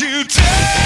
you do.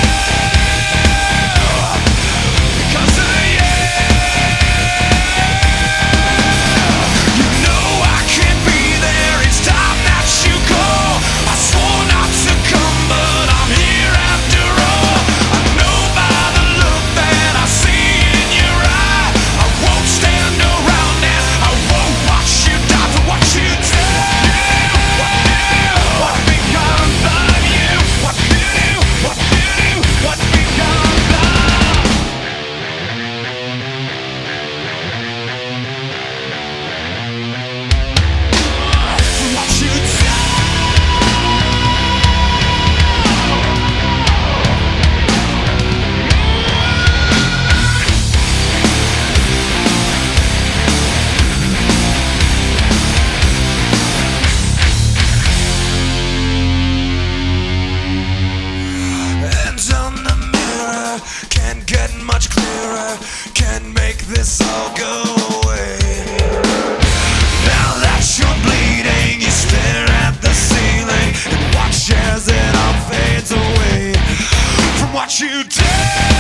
You did.